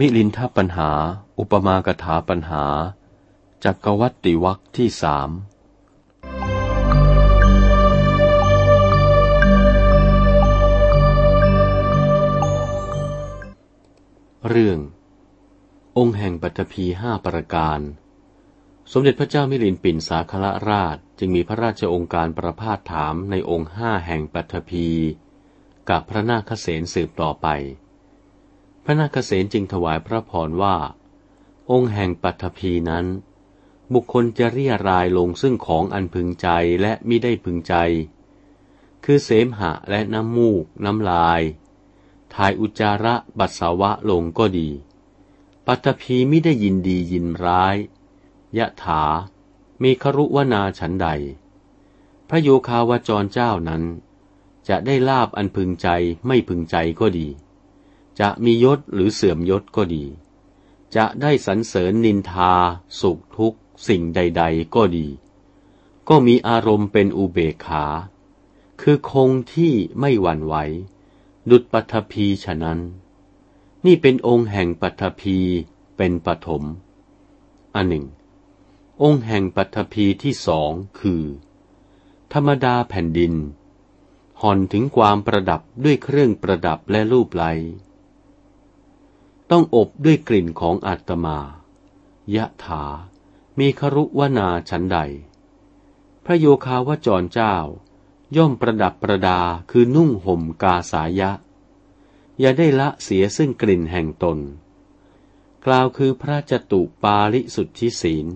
มิลินทปัญหา อุปมากถาปัญหา จักรวัติวักที่สามเรื่อง องค์แห่งปัตภีห้าประการ สมเด็จพระเจ้ามิลินปินสาคละราชจึงมีพระราชองค์การประพาสถามในองค์ห้าแห่งปัตภีกับพระนาคเษนสืบต่อไป ระนาคเษนจึงถวายพระพรว่า องค์แห่งปัทภีนั้น บุคคลจะเรียรายลงซึ่งของอันพึงใจและมิได้พึงใจ คือเสมหะและน้ำมูก น้ำลาย ถ่ายอุจจาระบัสสาวะลงก็ดี ปัทภีมิได้ยินดียินร้าย ยะถา มีครุวนาฉันใด พระโยคาวจรเจ้านั้น จะได้ลาบอันพึงใจไม่พึงใจก็ดี จะมียศหรือเสื่อมยศก็ดี จะได้สรรเสริญนินทา สุขทุกข์สิ่งใด ๆ ก็ดี ก็มีอารมณ์เป็นอุเบกขา คือคงที่ไม่หวั่นไหว ดุดปัทภีฉะนั้น นี่เป็นองค์แห่งปัทภีเป็นปฐมอันหนึ่ง องค์แห่งปัทภีที่สองคือ ธรรมดาแผ่นดิน ห่อนถึงความประดับด้วยเครื่องประดับและรูปไล้ ต้องอบด้วยกลิ่นของอาตมา ยะถา มีครุวนาฉันใด พระโยคาวจรเจ้า ย่อมประดับประดาคือนุ่งห่มกาสายะ อย่าได้ละเสียซึ่งกลิ่นแห่งตน กล่าวคือพระจตุปาลิสุทธิศีล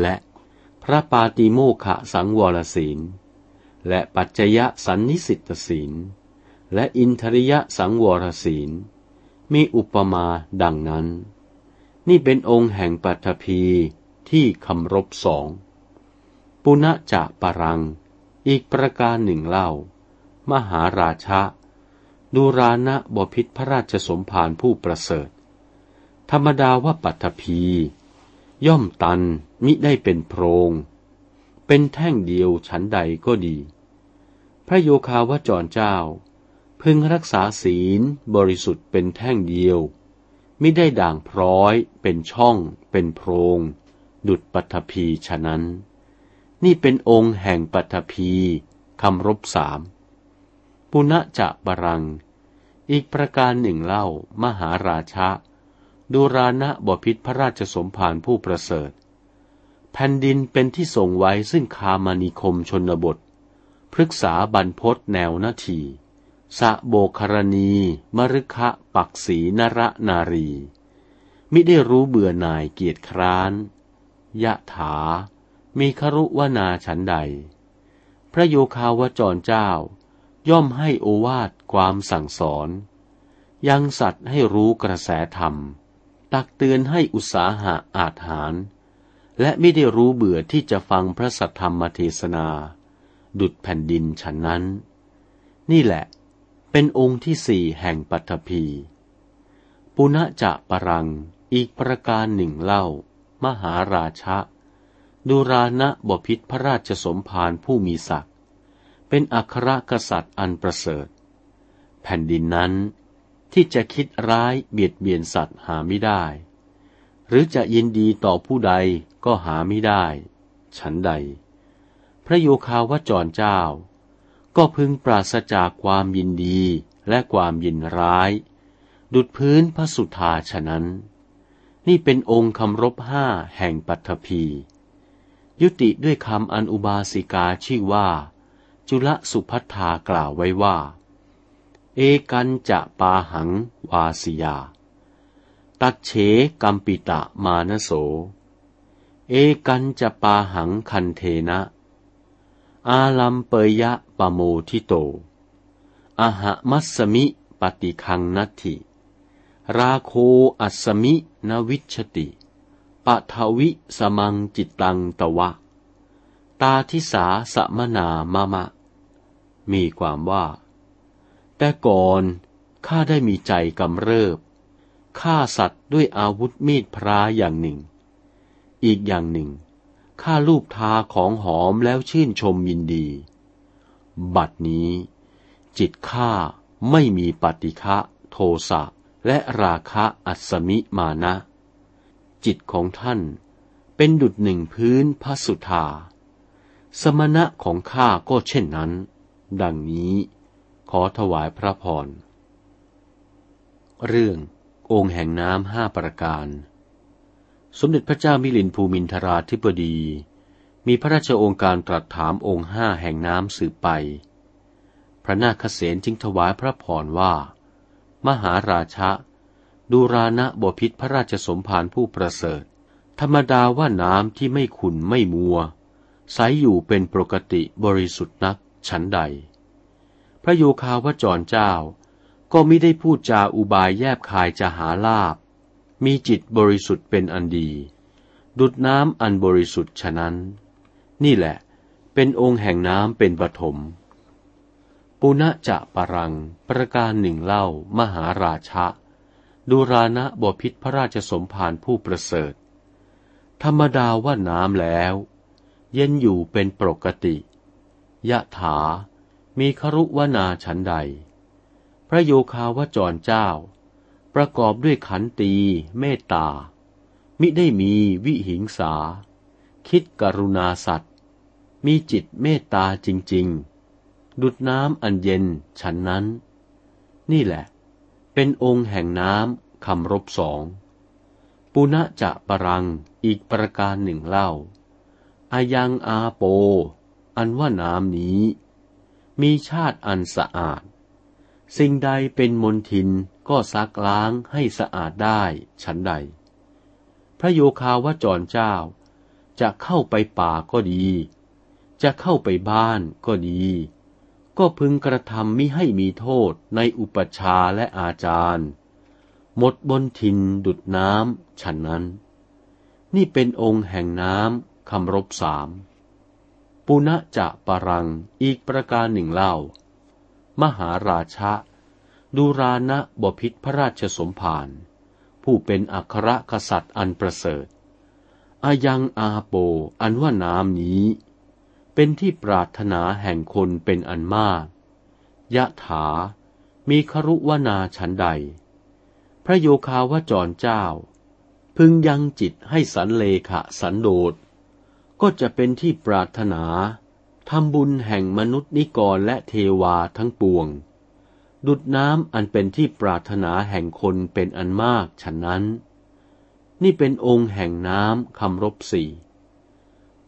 และพระปาติโมขะสังวรศีล และปัจจยะสันนิสิตศีล และอินทริยสังวรศีล มีอุปมาดังนั้น นี่เป็นองค์แห่งปัทภีที่คำรบสอง ปุณะจะปรัง อีกประการหนึ่งเล่า มหาราชะดูรานะบพิษพระราชสมภารผู้ประเสริฐ ธรรมดาว่าปัทภีย่อมตันมิได้เป็นโพรง เป็นแท่งเดียวชั้นใดก็ดี พระโยคาวจรเจ้า พึงรักษาศีลบริสุทธิ์เป็นแท่งเดียว ไม่ได้ด่างพร้อย เป็นช่อง เป็นโพรง ดุดปัทภีฉะนั้น นี่เป็นองค์แห่งปัทภีคำรบสาม ปุณะจะบรัง อีกประการหนึ่งเล่ามหาราชะดูรานะบพิษพระราชสมภารผู้ประเสริฐ แผ่นดินเป็นที่ส่งไว้ซึ่งคามานิคมชนบท พฤกษาบรรพศแนวนาที สะโบคารณี มรุคะปักษีนระนารี มิได้รู้เบื่อหน่ายเกียรติคร้าน ยะถา มีครุวนาฉันใด พระโยคาวจรเจ้า ย่อมให้โอวาทความสั่งสอน ยังสัตว์ให้รู้กระแสธรรม ตักเตือนให้อุตสาหะอาจหาร และไม่ได้รู้เบื่อที่จะฟังพระสัทธรรมเทศนา ดุดแผ่นดินฉันนั้น นี่แหละ เป็นองค์ที่สี่แห่งปัทภีปุณจะปรัง อีกประการหนึ่งเล่า มหาราชะดูรานะบพิษพระราชสมภารผู้มีศักดิ์ เป็นอัครกษัตริย์อันประเสริฐ แผ่นดินนั้นที่จะคิดร้ายเบียดเบียนสัตว์หาไม่ได้ หรือจะยินดีต่อผู้ใดก็หาไม่ได้ ฉันใด พระโยคาวจรเจ้า ก็พึงปราศจากความยินดีและความยินร้าย ดุดพื้นพระสุธาฉะนั้น นี่เป็นองค์คำรบห้าแห่งปัทภียุติด้วยคำอันอุบาสิกาชื่อว่า จุลสุพัทธากล่าวไว้ว่า เอกันจะปาหังวาสิยา ตัดเฉกัมปิตะมานโส เอกันจะปาหังคันเทนะ อาลัมเปยะปโมทิโต อหะมัสมิปฏิคังนัตถิ ราโคอัสมินวิชติปะทวิสมังจิตตังตวะ ตาทิสาสมนามะมะ มีความว่า แต่ก่อนข้าได้มีใจกำเริบฆ่าสัตว์ด้วยอาวุธมีดพระอย่างหนึ่ง อีกอย่างหนึ่ง ข้าลูบทาของหอมแล้วชื่นชมยินดี บัดนี้ จิตข้าไม่มีปฏิฆะโทสะและราคะอัศมิมานะ จิตของท่านเป็นดุดหนึ่งพื้นพระสุธา สมณะของข้าก็เช่นนั้น ดังนี้ขอถวายพระพร เรื่ององค์แห่งน้ำห้าประการ สมเด็จพระเจ้ามิลินภูมินทราธิบดี มีพระราชองค์การตรัสถามองค์ห้าแห่งน้ำสืบไป พระนาคเษนจึงถวายพระพรว่า มหาราชะดูรานะบพิษพระราชสมภารผู้ประเสริฐ ธรรมดาว่าน้ำที่ไม่ขุนไม่มัวใสอยู่เป็นปกติบริสุทธิ์นักฉันใด พระโยคาวจรเจ้าก็ไม่ได้พูดจาอุบายแยบคายจะหาลาบ มีจิตบริสุทธิ์เป็นอันดี ดุดน้ำอันบริสุทธิ์ฉะนั้น นี่แหละเป็นองค์แห่งน้ำเป็นปฐมปุณจะปรัง ประการหนึ่งเล่ามหาราชะดูรานะบพิษพระราชสมภารผู้ประเสริฐ ธรรมดาว่าน้ำแล้ว เย็นอยู่เป็นปกติ ยะถา มีครุวนาฉันใด พระโยคาวจรเจ้า ประกอบด้วยขันตีเมตตา มิได้มีวิหิงสา คิดกรุณาสัตว์ มีจิตเมตตาจริง ๆ ดุดน้ำอันเย็นฉันนั้น นี่แหละ เป็นองค์แห่งน้ำคำรบสอง ปุณะจะปรังอีกประการหนึ่งเล่าอายังอาโป อันว่าน้ำนี้ มีชาติอันสะอาด สิ่งใดเป็นมนทิน ก็ซักล้างให้สะอาดได้ฉันใด พระโยคาวจรเจ้า จะเข้าไปป่าก็ดี จะเข้าไปบ้านก็ดี ก็พึงกระทำมิให้มีโทษในอุปชาและอาจารย์ หมดบนทินดุดน้ำฉันนั้น นี่เป็นองค์แห่งน้ำคำรบสามปุณะจะปรังอีกประการหนึ่งเล่า มหาราชะ ดูรานะบพิษพระราชสมภารผู้เป็นอัครกษัตริย์อันประเสริฐ อายังอาโปอันว่าน้ำนี้ เป็นที่ปรารถนาแห่งคนเป็นอันมาก ยะถา มีครุวนาฉันใด พระโยคาวจรเจ้า พึงยังจิตให้สันเลขะสันโดษ ก็จะเป็นที่ปรารถนาทำบุญแห่งมนุษย์นิกรและเทวาทั้งปวง ดุดน้ำอันเป็นที่ปรารถนาแห่งคนเป็นอันมากฉะนั้น นี่เป็นองค์แห่งน้ำคำรบสี่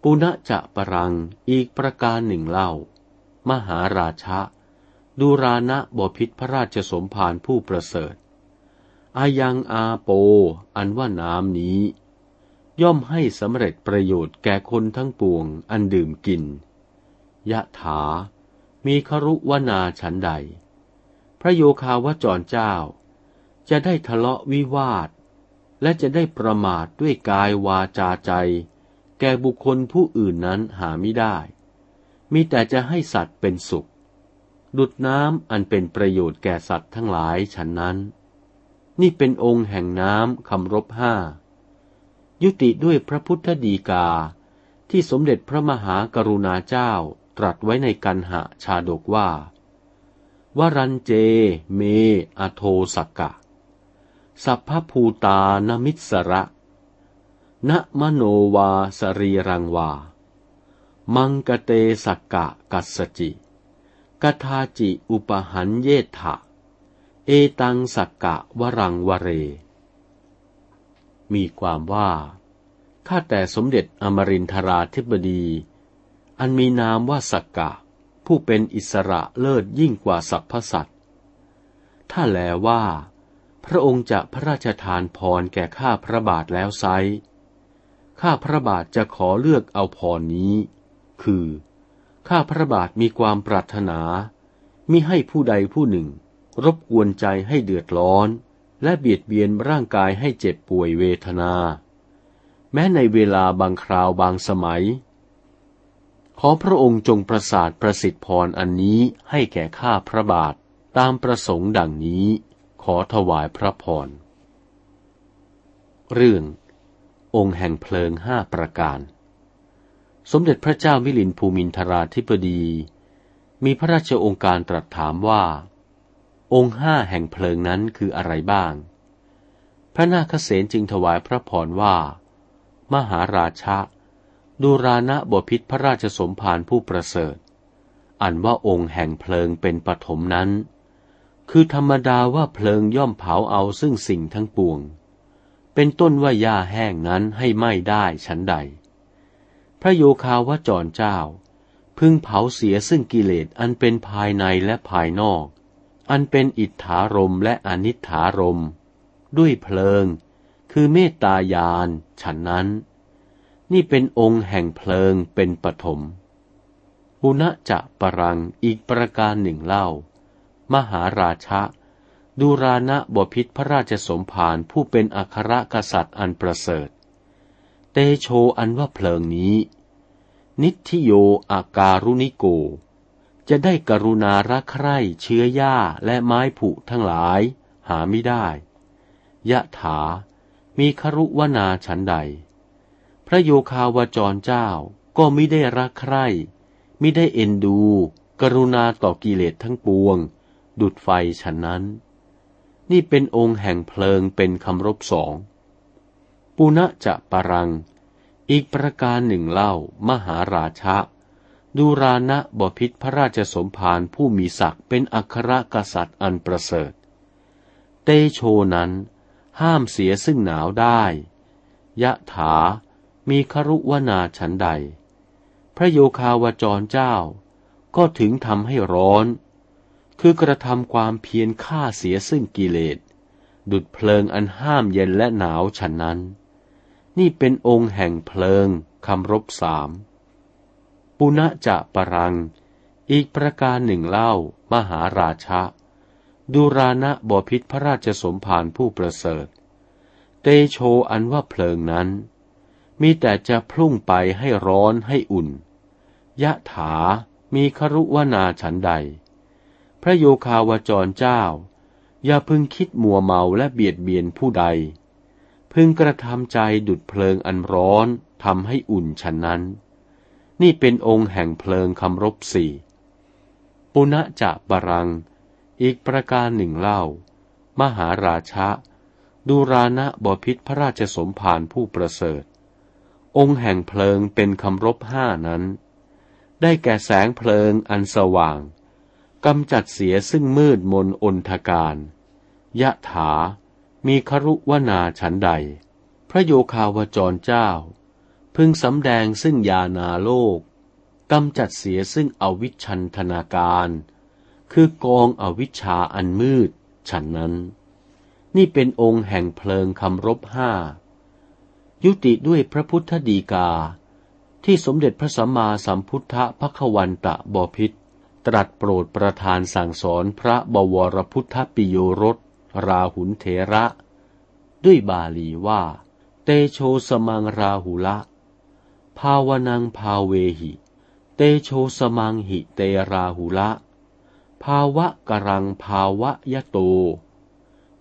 ปุณจะปรังอีกประการหนึ่งเล่า มหาราชะดูรานะบพิษพระราชสมภารผู้ประเสริฐ อายังอาโป อันว่าน้ำนี้ ย่อมให้สำเร็จประโยชน์แก่คนทั้งปวงอันดื่มกิน ยะถา มีครุวนาฉันใด พระโยคาวจรเจ้า จะได้ทะเลาะวิวาท และจะได้ประมาทด้วยกายวาจาใจ แก่บุคคลผู้อื่นนั้นหาไม่ได้ มีแต่จะให้สัตว์เป็นสุข ดุดน้ำอันเป็นประโยชน์แก่สัตว์ทั้งหลายฉันนั้น นี่เป็นองค์แห่งน้ำคำรบห้า ยุติด้วยพระพุทธดีกาที่สมเด็จพระมหากรุณาเจ้าตรัสไว้ในกันหะชาดกว่า วรันเจ เม อโทสกกะ สัพพภูตานมิสระณมโนวาสรีรังวา มังกเตสักกะกัสจิ กทาจิอุปหันเยถะ เอตังสักกะวรังวเร มีความว่า ข้าแต่สมเด็จอมรินทราธิบดี อันมีนามว่าสักกะ ผู้เป็นอิสระเลิศยิ่งกว่าสรรพสัตว์ ถ้าแลว่า พระองค์จะพระราชทานพรแก่ข้าพระบาทแล้วไซข้าพระบาทจะขอเลือกเอาพรนี้ คือ ข้าพระบาทมีความปรารถนามิให้ผู้ใดผู้หนึ่ง รบกวนใจให้เดือดร้อน และเบียดเบียนร่างกายให้เจ็บป่วยเวทนา แม้ในเวลาบางคราวบางสมัย ขอพระองค์จงประสาทประสิทธิพรอันนี้ให้แก่ข้าพระบาทตามประสงค์ดังนี้ ขอถวายพระพร เรื่อง องค์แห่งเพลิงห้าประการ สมเด็จพระเจ้ามิลินภูมินทราธิปดี มีพระราชองค์การตรัสถามว่า องค์ห้าแห่งเพลิงนั้นคืออะไรบ้าง พระนาคเษนจึงถวายพระพรว่า มหาราชะ ดูรานะบพิษพระราชสมภารผู้ประเสริฐ อันว่าองค์แห่งเพลิงเป็นปฐมนั้น คือธรรมดาว่าเพลิงย่อมเผาเอาซึ่งสิ่งทั้งปวง เป็นต้นว่าหญ้าแห้งนั้นให้ไหม้ได้ชั้นใด พระโยคาวจรเจ้า พึงเผาเสียซึ่งกิเลสอันเป็นภายในและภายนอก อันเป็นอิทธารมและอนิธารม ด้วยเพลิง คือเมตตายานฉันนั้น นี่เป็นองค์แห่งเพลิงเป็นปฐมปุณจะปรังอีกประการหนึ่งเล่า มหาราชะดูรานะบพิษพระราชสมภารผู้เป็นอัครกษัตริย์อันประเสริฐ เตโชอันว่าเพลิงนี้ นิทิโยอาการุนิโก จะได้กรุณารักใคร่เชื้อหญ้าและไม้ผุทั้งหลายหาไม่ได้ ยะถา มีครุวนาฉันใด พระโยคาวาจรเจ้าก็ไม่ได้รักใคร่ไม่ได้เอ็นดู กรุณาต่อกิเลสทั้งปวง ดุดไฟฉันนั้น นี่เป็นองค์แห่งเพลิงเป็นคำรบสอง ปุณะจะปรัง อีกประการหนึ่งเล่ามหาราชะดูรานะบพิษพระราชสมภารผู้มีศักดิ์เป็นอัครกษัตริย์อันประเสริฐ เตโชนั้น ห้ามเสียซึ่งหนาวได้ ยะถา มีครุวนาฉันใด พระโยคาวจรเจ้า ก็ถึงทำให้ร้อน คือกระทำความเพียรฆ่าเสียซึ่งกิเลส ดุดเพลิงอันห้ามเย็นและหนาวฉันนั้น นี่เป็นองค์แห่งเพลิงคำรบสามปุณะจะปรัง อีกประการหนึ่งเล่ามหาราชะดูรานะบอพิษพระราชสมภารผู้ประเสริฐ เตโชอันว่าเพลิงนั้น มีแต่จะพุ่งไปให้ร้อนให้อุ่น ยะถา มีครุวนาฉันใด พระโยคาวจรเจ้า อย่าพึงคิดมัวเมาและเบียดเบียนผู้ใด พึงกระทำใจดุดเพลิงอันร้อนทำให้อุ่นฉันนั้น นี่เป็นองค์แห่งเพลิงคำรบสี่ปุณะจะบรัง อีกประการหนึ่งเล่า มหาราชะดูรานะบพิษพระราชสมภารผู้ประเสริฐ องค์แห่งเพลิงเป็นคำรบห้านั้น ได้แก่แสงเพลิงอันสว่างกำจัดเสียซึ่งมืดมนอนทการยะถา มีครุวนาฉันใด พระโยคาวจรเจ้า พึงสำแดงซึ่งยานาโลกกำจัดเสียซึ่งอวิชันธนาการ คือกองอวิชชาอันมืด ฉันนั้น นี่เป็นองค์แห่งเพลิงคำรบห้า ยุติด้วยพระพุทธดีกา ที่สมเด็จพระสัมมาสัมพุทธพระวันตะบพิษตรัสโปรดประธานสั่งสอนพระบวรพุทธปิโยรสราหุลเถระ ด้วยบาลีว่า เตโชสมังราหุละ ภาวนังภาเวหิ เตโชสมังหิเตราหุละ ภาวะกรังภาวะยะโต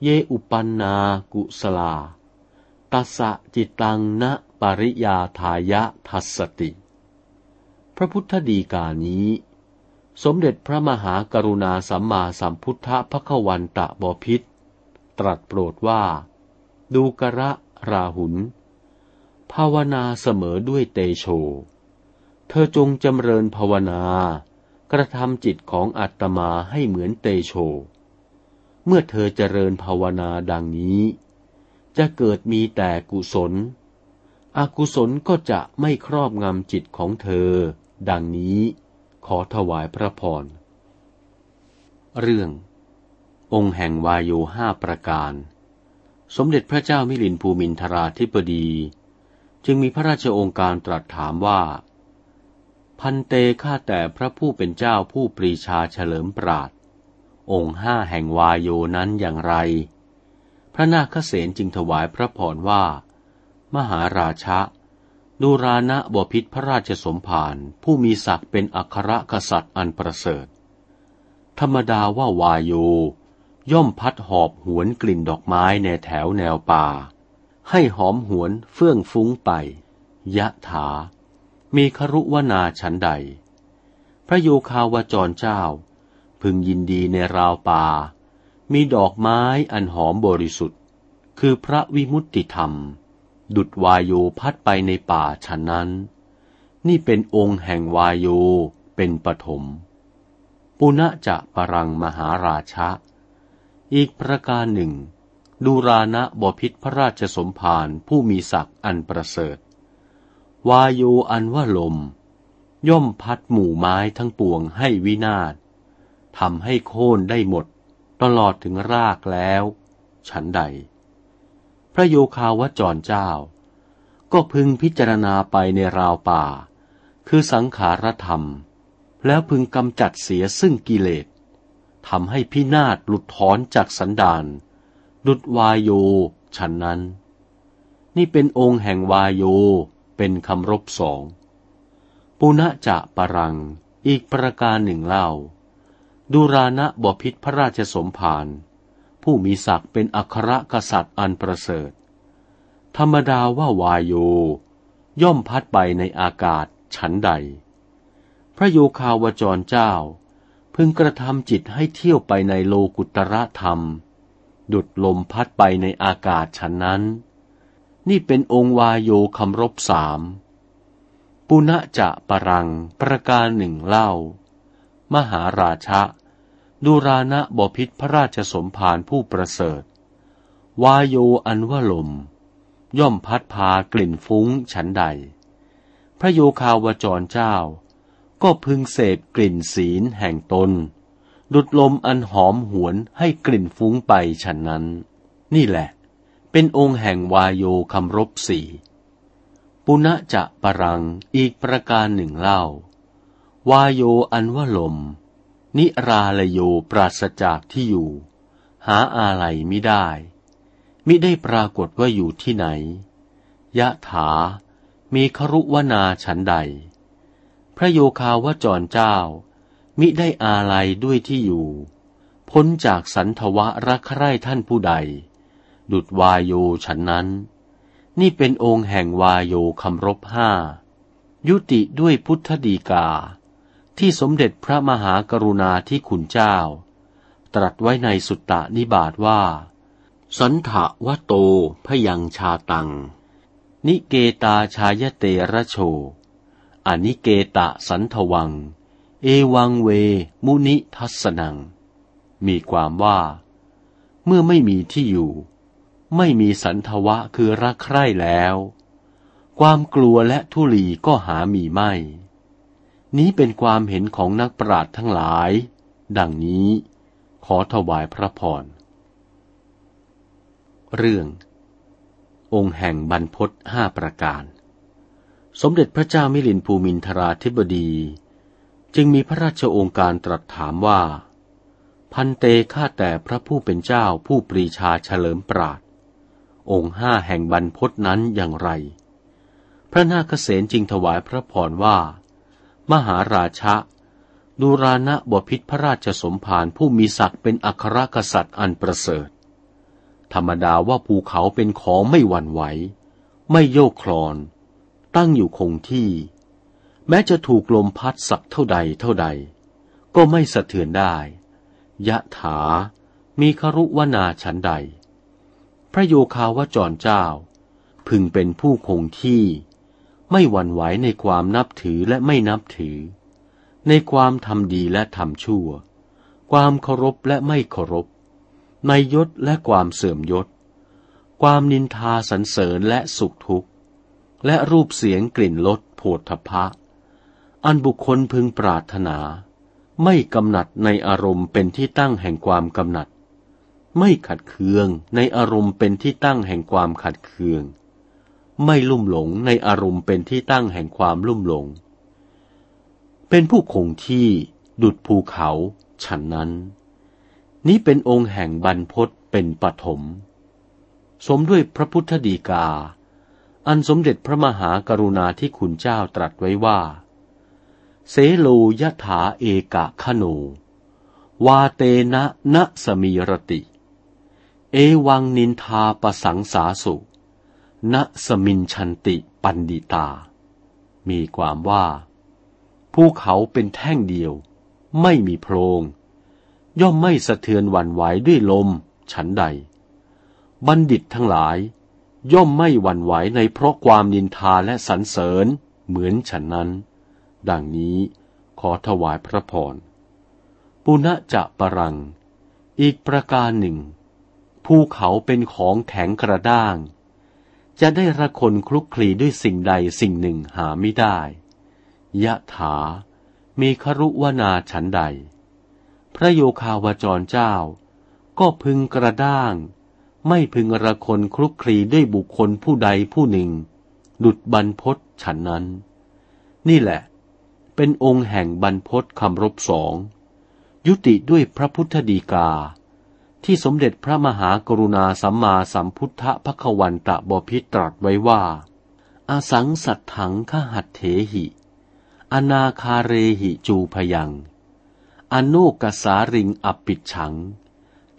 เยอุปันนากุสลา ตัสะจิตตังนะปริยาทายะทัสติ พระพุทธดีกานี้ สมเด็จพระมหากรุณาสัมมาสัมพุทธพระควันตะบพิษตรัสโปรดว่า ดูกระราหุลภาวนาเสมอด้วยเตโช เธอจงจำเริญภาวนา กระทำจิตของอัตมาให้เหมือนเตโช เมื่อเธอเจริญภาวนาดังนี้ จะเกิดมีแต่กุศล อกุศลก็จะไม่ครอบงำจิตของเธอ ดังนี้ขอถวายพระพร เรื่อง องค์แห่งวายโยห้าประการ สมเด็จพระเจ้ามิลินภูมินทราธิปดี จึงมีพระราชองค์การตรัสถามว่า พันเตข้าแต่พระผู้เป็นเจ้าผู้ปรีชาเฉลิมปราดองค์ห้าแห่งวายโยนั้นอย่างไร พระนาคเษนจึงถวายพระพรว่า มหาราชะดูรานะบพิษพระราชสมภารผู้มีศักดิ์เป็นอัครกษัตริย์อันประเสริฐ ธรรมดาว่าวายโย ย่อมพัดหอบหวนกลิ่นดอกไม้ในแถวแนวป่า ให้หอมหวนเฟื่องฟุ้งไป ยะถา มีครุวนาฉันใด พระโยคาวจรเจ้า พึงยินดีในราวป่า มีดอกไม้อันหอมบริสุทธิ์ คือพระวิมุตติธรรม ดุดวายโยพัดไปในป่าฉะนั้น นี่เป็นองค์แห่งวายโยเป็นปฐมปุณะจะปรังมหาราชะ อีกประการหนึ่ง ดูรานะบพิษพระราชสมภารผู้มีศักดิ์อันประเสริฐ วายโยอันว่าลม ย่อมพัดหมู่ไม้ทั้งปวงให้วินาศทำให้โค่นได้หมด ตลอดถึงรากแล้ว ฉันใด พระโยคาวจรเจ้า ก็พึงพิจารณาไปในราวป่า คือสังขารธรรม แล้วพึงกำจัดเสียซึ่งกิเลสทำให้พินาศหลุดถอนจากสันดาน ดุดวายโยฉันนั้น นี่เป็นองค์แห่งวายโยเป็นคำรบสอง ปุณะจะปรังอีกประการหนึ่งเล่า ดูรานะบพิษพระราชสมภาร ผู้มีศักดิ์เป็นอัครกษัตริย์อันประเสริฐ ธรรมดาว่าวายโย ย่อมพัดไปในอากาศฉันใด พระโยคาวจรเจ้า พึงกระทำจิตให้เที่ยวไปในโลกุตระธรรม ดุดลมพัดไปในอากาศฉันนั้น นี่เป็นองค์วายโยคำรบสามปุณจะปรังประการหนึ่งเล่า มหาราชะ ดูรานะบพิษพระราชสมภารผู้ประเสริฐ วายโยอันว่าลม ย่อมพัดพากลิ่นฟุ้งฉันใด พระโยคาวจรเจ้า ก็พึงเสพกลิ่นศีลแห่งตน ดุดลมอันหอมหวนให้กลิ่นฟุ้งไปฉันนั้น นี่แหละ เป็นองค์แห่งวายโยคำรบสี่ปุณะจะปรังอีกประการหนึ่งเล่า วายโยอันว่าลม นิราลโยปราศจากที่อยู่ หาอะไรไม่ได้ มิได้ปรากฏว่าอยู่ที่ไหน ยะถา มีครุวนาฉันใด พระโยคาวจรเจ้า มิได้อาลัยด้วยที่อยู่ พ้นจากสันทวะรักใคร่ท่านผู้ใด ดุดวายโยฉันนั้น นี่เป็นองค์แห่งวายโยคำรบห้า ยุติด้วยพุทธดีกา ที่สมเด็จพระมหากรุณาธิคุณเจ้า ตรัสไว้ในสุตตานิบาตว่า สันทะวะโตพยังชาตัง นิเกตาชายเตระโชอนิเกตะสันทวัง เอวังเว มุนิทัสนัง มีความว่า เมื่อไม่มีที่อยู่ ไม่มีสันทวะคือรักใคร่แล้ว ความกลัวและทุลีก็หามีไม่ นี้เป็นความเห็นของนักปราชญ์ทั้งหลาย ดังนี้ ขอถวายพระพร เรื่อง องค์แห่งบรรพศห้าประการ สมเด็จพระเจ้ามิลินภูมินทราธิบดี จึงมีพระราชโองการตรัสถามว่า พันเตข้าแต่พระผู้เป็นเจ้าผู้ปรีชาเฉลิมปราดองค์ห้าแห่งบรรพศนั้นอย่างไร พระนาคเษนจึงถวายพระพรว่า มหาราชะดูรานะบพิษพระราชสมภารผู้มีศักดิ์เป็นอัครกษัตริย์อันประเสริฐ ธรรมดาว่าภูเขาเป็นของไม่หวั่นไหว ไม่โยกคลอน ตั้งอยู่คงที่ แม้จะถูกลมพัดสักเท่าใดเท่าใด ก็ไม่สะเทือนได้ ยะถา มีครุวนาฉันใด พระโยคาวจรเจ้า พึงเป็นผู้คงที่ ไม่หวั่นไหวในความนับถือและไม่นับถือ ในความทำดีและทำชั่ว ความเคารพและไม่เคารพ ในยศและความเสื่อมยศ ความนินทาสรรเสริญและสุขทุกข์ และรูปเสียงกลิ่นรสโผฏฐพะ อันบุคคลพึงปรารถนา ไม่กำหนัดในอารมณ์เป็นที่ตั้งแห่งความกำหนัด ไม่ขัดเคืองในอารมณ์เป็นที่ตั้งแห่งความขัดเคือง ไม่ลุ่มหลงในอารมณ์เป็นที่ตั้งแห่งความลุ่มหลง เป็นผู้คงที่ดุดภูเขาฉันนั้น นี้เป็นองค์แห่งบรรพศเป็นปฐมสมด้วยพระพุทธดีกา อันสมเด็จพระมหากรุณาที่คุณเจ้าตรัสไว้ว่า เสโลยถาเอกะขโน วาเตนะนะสมีรติ เอวังนินทาปสังสาสุ ณสมินชันติปันดิตา มีความว่า ภูเขาเป็นแท่งเดียว ไม่มีโพรง ย่อมไม่สะเทือนหวั่นไหวด้วยลม ฉันใด บัณฑิตทั้งหลาย ย่อมไม่หวั่นไหวในเพราะความนินทาและสรรเสริญเหมือนฉันนั้น ดังนี้ขอถวายพระพร ปุณจะปรัง อีกประการหนึ่ง ภูเขาเป็นของแข็งกระด้าง จะได้ระคนคลุกคลีด้วยสิ่งใดสิ่งหนึ่งหาไม่ได้ ยะถา มีครุวนาฉันใด พระโยคาวจรเจ้า ก็พึงกระด้าง ไม่พึงระคนคลุกคลีด้วยบุคคลผู้ใดผู้หนึ่ง ดุดบรรพศฉันนั้น นี่แหละ เป็นองค์แห่งบรรพศคำรบสอง ยุติด้วยพระพุทธดีกา ที่สมเด็จพระมหากรุณาสัมมาสัมพุทธพระควันตะบพิตรัสไว้ว่า อาสังสัตถังขหัตเถหิ อนาคาเรหิจูพยัง อโนกสาริงอปิดฉัง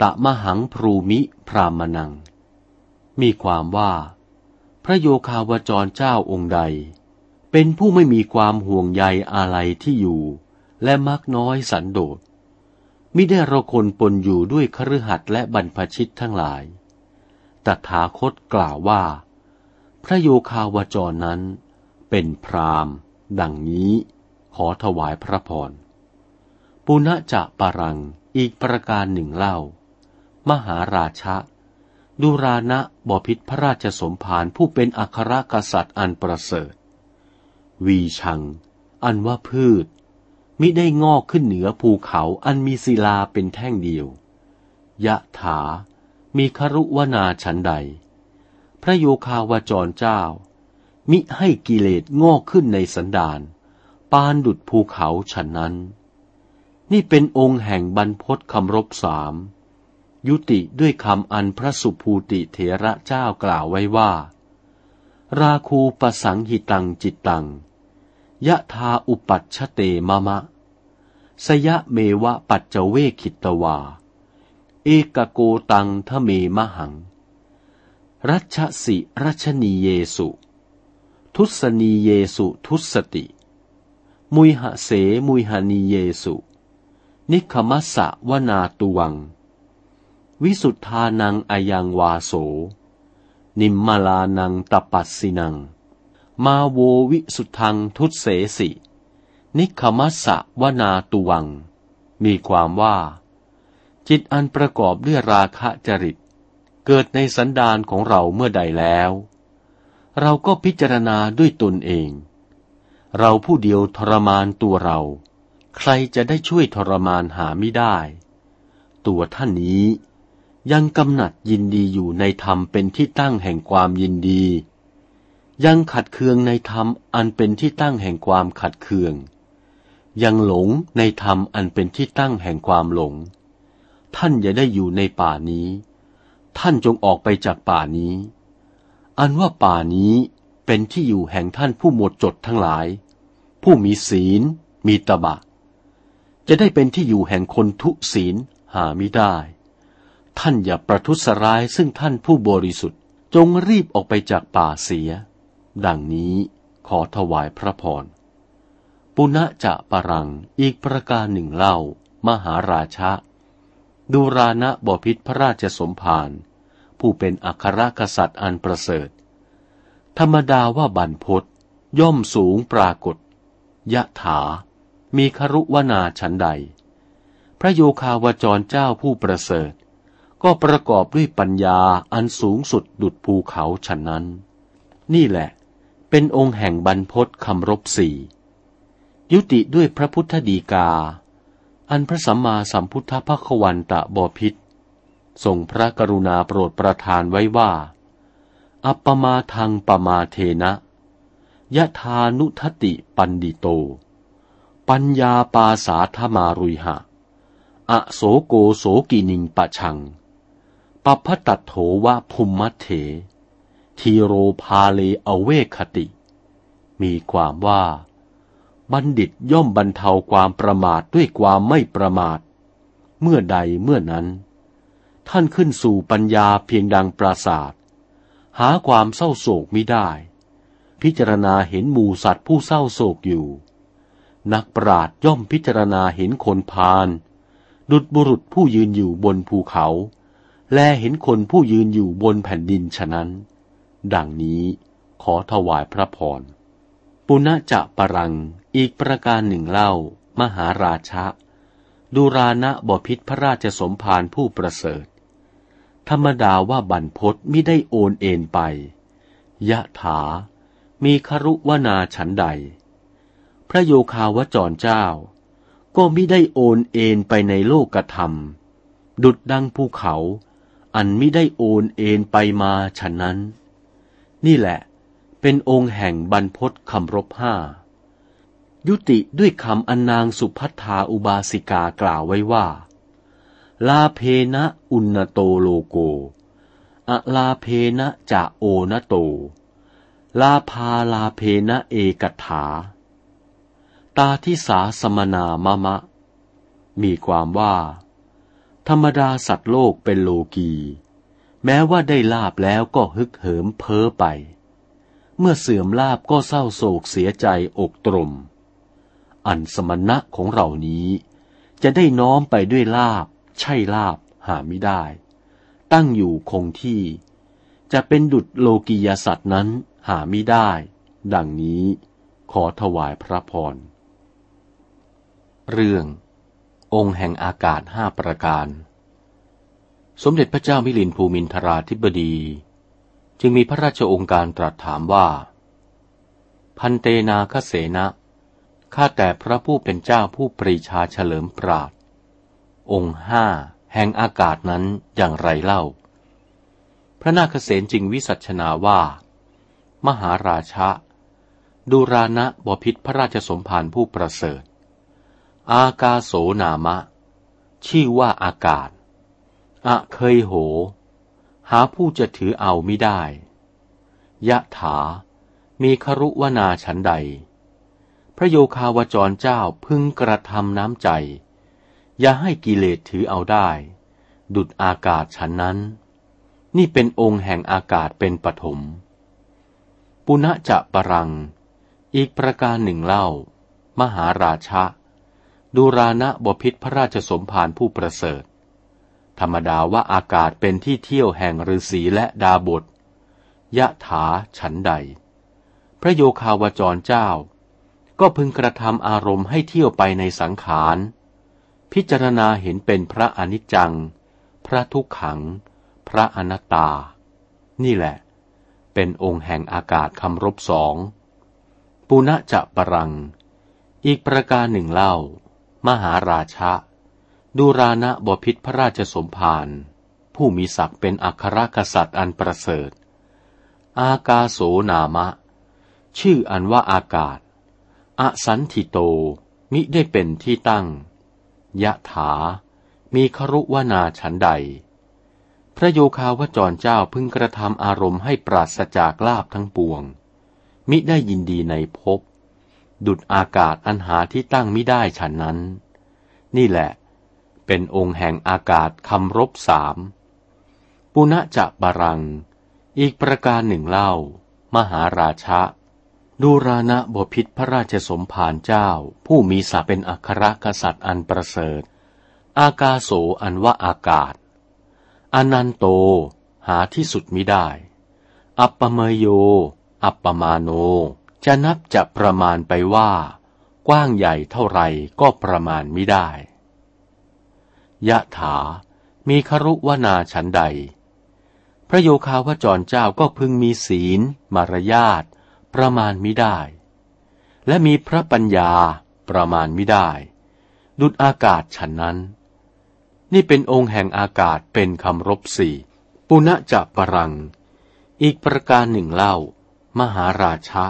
ตะมหังพรูมิพรามนัง มีความว่า พระโยคาวจรเจ้าองค์ใด เป็นผู้ไม่มีความห่วงใยอะไรที่อยู่ และมักน้อยสันโดษ มิได้เราคนปนอยู่ด้วยคฤหัสถ์และบรรพชิตทั้งหลาย ตถาคตกล่าวว่า พระโยคาวจรนั้น เป็นพรามดังนี้ขอถวายพระพร ปุณจะปรังอีกประการหนึ่งเล่า มหาราชะ ดุรานะบพิษพระราชสมภารผู้เป็นอัครกษัตริย์อันประเสริฐ วีชัง อันว่าพืช มิได้งอกขึ้นเหนือภูเขาอันมีศิลาเป็นแท่งเดียวยะถา มีครุวนาฉันใด พระโยคาวจรเจ้า มิให้กิเลสงอกขึ้นในสันดาน ปานดุดภูเขาฉันนั้น นี่เป็นองค์แห่งบรรพศคำรบสาม ยุติด้วยคำอันพระสุภูติเถระเจ้ากล่าวไว้ว่า ราคูปสังหิตังจิตตัง ยะทาอุปัชเตมะมะ สยะเมวะปัจเจเวขิตวา เอกโกตังทะเมมะหัง รัชสิรัชนีเยสุ ทุสนีเยสุทุสติ มุยหะเสมุยหานีเยสุ นิคมัสสะวนาตุวัง วิสุทธานังอายังวาโส นิมมาลานังตปัสสินัง มาโววิสุทังทุตเสสิ นิคมัสสะวนาตุวัง มีความว่า จิตอันประกอบด้วยราคะจริต เกิดในสันดานของเราเมื่อใดแล้ว เราก็พิจารณาด้วยตนเอง เราผู้เดียวทรมานตัวเรา ใครจะได้ช่วยทรมานหาไม่ได้ ตัวท่านนี้ยังกำหนัดยินดีอยู่ในธรรมเป็นที่ตั้งแห่งความยินดี ยังขัดเคืองในธรรมอันเป็นที่ตั้งแห่งความขัดเคือง ยังหลงในธรรมอันเป็นที่ตั้งแห่งความหลง ท่านอย่าได้อยู่ในป่านี้ ท่านจงออกไปจากป่านี้ อันว่าป่านี้เป็นที่อยู่แห่งท่านผู้หมดจดทั้งหลาย ผู้มีศีล มีตบะ จะได้เป็นที่อยู่แห่งคนทุศีลหาไม่ได้ ท่านอย่าประทุษร้ายซึ่งท่านผู้บริสุทธิ์จงรีบออกไปจากป่าเสีย ดังนี้ขอถวายพระพร ปุณะจะปรังอีกประการหนึ่งเล่า มหาราชะ ดูรานะบพิษพระราชสมภาร ผู้เป็นอัครกษัตริย์อันประเสริฐ ธรรมดาว่าบรรพศย่อมสูงปรากฏ ยะถา มีครุวนาชันใด พระโยคาวจรเจ้าผู้ประเสริฐ ก็ประกอบด้วยปัญญาอันสูงสุดดุดภูเขาฉันนั้น นี่แหละ เป็นองค์แห่งบรรพศคำรบสี่ยุติด้วยพระพุทธดีกา อันพระสัมมาสัมพุทธพระควันตะบอพิษทรงพระกรุณาโปรดประทานไว้ว่า อัปปมาทังปมาเทนะยะทานุทติปัณฑิโต ปัญญาปาสาทมารุยหะ อโสโกโสกินิงปะชังปัพพตัฏโฐวะภุมมัฏเฐ ธีโรพาเลอเวกขติ มีความว่า บัณฑิตย่อมบรรเทาความประมาทด้วยความไม่ประมาท เมื่อใดเมื่อนั้น ท่านขึ้นสู่ปัญญาเพียงดังปราศาสหาความเศร้าโศกไม่ได้ พิจารณาเห็นหมูสัตว์ผู้เศร้าโศกอยู่ นักปราดย่อมพิจารณาเห็นคนพาลดุดบุรุษผู้ยืนอยู่บนภูเขา แลเห็นคนผู้ยืนอยู่บนแผ่นดินฉะนั้น ดังนี้ขอถวายพระพร ปุณจะปรังอีกประการหนึ่งเล่า มหาราชะ ดูรานะบพิษพระราชสมภารผู้ประเสริฐ ธรรมดาว่าบรรพศมิได้โอนเอ็นไป ยะถา มีครุวนาฉันใด พระโยคาวจรเจ้า ก็มิได้โอนเอ็นไปในโลกธรรม ดุดดังภูเขา อันมิได้โอนเอ็นไปมาฉะนั้น นี่แหละ เป็นองค์แห่งบรรพศคำรบห้า ยุติด้วยคำอนนางสุพัทธาอุบาสิกากล่าวไว้ว่า ลาเพนะอุณโตโลโกอะลาเพนะจะโอนโต ลาพาลาเพนะเอกถา ตาทิสาสมนามะมะ มีความว่า ธรรมดาสัตว์โลกเป็นโลกี แม้ว่าได้ลาบแล้วก็ฮึกเหิมเพ้อไป เมื่อเสื่อมลาบก็เศร้าโศกเสียใจอกตรม อันสมณะของเรานี้ จะได้น้อมไปด้วยลาบ ใช่ลาบหาไม่ได้ ตั้งอยู่คงที่ จะเป็นดุจโลกียสัตว์นั้นหาไม่ได้ ดังนี้ขอถวายพระพร เรื่อง องค์แห่งอากาศห้าประการ สมเด็จพระเจ้ามิลินภูมินทราธิบดี จึงมีพระราชองค์การตรัสถามว่า พันเตนาคเสนะข้าแต่พระผู้เป็นเจ้าผู้ปรีชาเฉลิมปราดองค์ห้าแห่งอากาศนั้นอย่างไรเล่า พระนาคเษนจึงวิสัชนาว่า มหาราชะดูรานะบพิษพระราชสมภารผู้ประเสริฐ อากาโสนามะ ชื่อว่าอากาศ อะเคยโห หาผู้จะถือเอาไม่ได้ ยะถา มีครุวนาฉันใด พระโยคาวจรเจ้าพึงกระทำน้ำใจ อย่าให้กิเลสถือเอาได้ ดุดอากาศฉันนั้น นี่เป็นองค์แห่งอากาศเป็นปฐม ปุณะจะปรัง อีกประการหนึ่งเล่า มหาราชะดูรานะบพิษพระราชสมภารผู้ประเสริฐ ธรรมดาว่าอากาศเป็นที่เที่ยวแห่งฤาษีและดาบทยะถาฉันใด พระโยคาวจรเจ้า ก็พึงกระทำอารมณ์ให้เที่ยวไปในสังขาร พิจารณาเห็นเป็นพระอนิจจัง พระทุกขัง พระอนัตตา นี่แหละ เป็นองค์แห่งอากาศคำรบสอง ปุณะจะปรัง อีกประการหนึ่งเล่า มหาราชะ ดูรานะบพิษพระราชสมภารผู้มีศักดิ์เป็นอัครกษัตริย์อันประเสริฐ อากาโสนามะ ชื่ออันว่าอากาศ อสันติโต มิได้เป็นที่ตั้ง ยะถา มีครุวนาฉันใด พระโยคาวจรเจ้าพึงกระทำอารมณ์ให้ปราศจากลาบทั้งปวง มิได้ยินดีในภพ ดุดอากาศอันหาที่ตั้งมิได้ฉันนั้น นี่แหละ เป็นองค์แห่งอากาศคำรบสาม ปุณจะบารัง อีกประการหนึ่งเล่า มหาราชะ ดูรานะบพิษพระราชสมภารเจ้า ผู้มีศักเป็นอัครกษัตริย์อันประเสริฐ อากาโสอันว่าอากาศ อนันโต หาที่สุดมิได้ อัปปเมโย อัปปมาโน จะนับจะประมาณไปว่า กว้างใหญ่เท่าไรก็ประมาณมิได้ ยะถา มีครุวนาฉันใด พระโยคาวจรเจ้าก็พึงมีศีล มารยาท ประมาณมิได้ และมีพระปัญญาประมาณมิได้ ดุดอากาศฉันนั้น นี่เป็นองค์แห่งอากาศเป็นคำรบสี่ ปุณจะปรัง อีกประการหนึ่งเล่า มหาราชะ